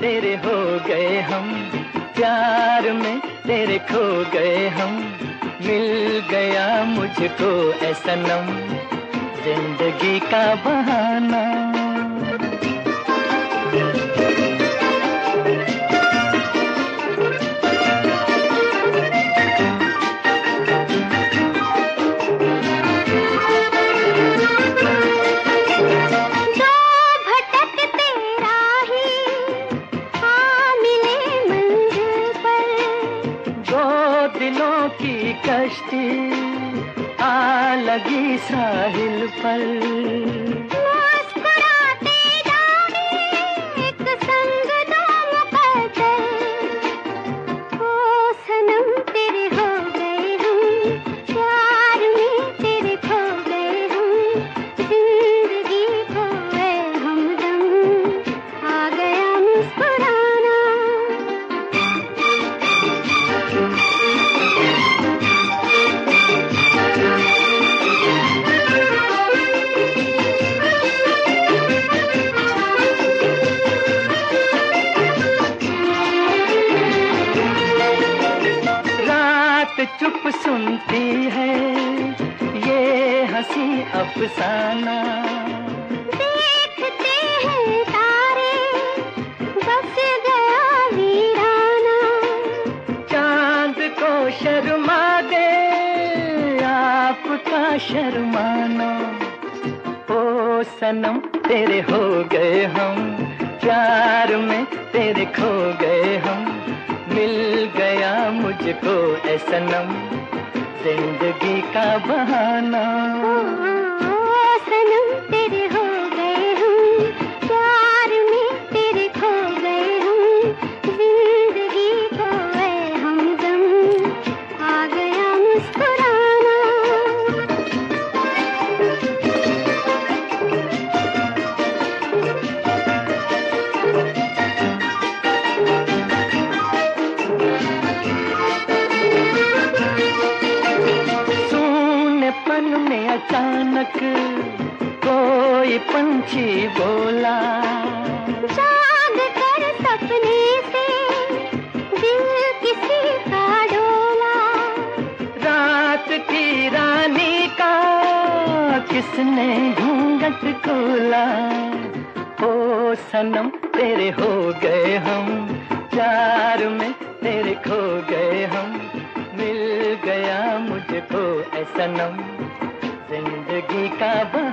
تیرے ہو گئے ہم، پیار میں تیرے کھو گئے ہم۔ مل گیا مجھ کو اے سنم زندگی کا بہانہ۔ دلوں کی کشتی آ لگی ساحل پر۔ رات چپ سنتی ہے۔ یہ ہنسی افسانہ۔ دیکھتے ہیں تارے بس گیا ویرانہ۔ چاند کو شرما دے آپ کا شرمانا او سنم تیرے ہو گئے ہم پیار میں تیرے کھو گئے ہم۔ مل گیا مجھ کو اے سنم زندگی کا بہانہ۔ سنم اچانک کوئی پنچھی بولا جاگ کر سپنے سے دل کسی کا ڈولا رات کی رانی کا کس نے گھونگٹ کھولا او سنم تیرے ہو گئے ہم پیار میں تیرے کھو گئے ہم مل گیا مجھ کو اے سنم زندگی کا